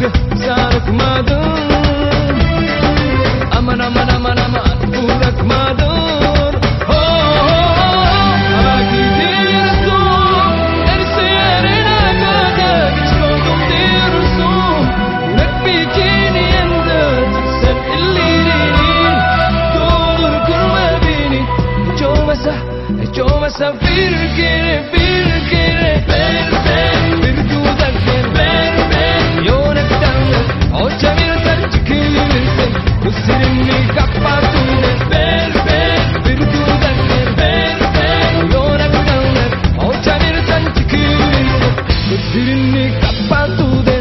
Good. Olmasa bir kere bir kere ver ver. Bir dudak ver ver. Ver Yönekten o çevirsen çıkırsın Gözlerini kapattın ver ver. Bir dudak ver ver. Ver Yönekten o çevirsen çıkırsın Gözlerini kapattın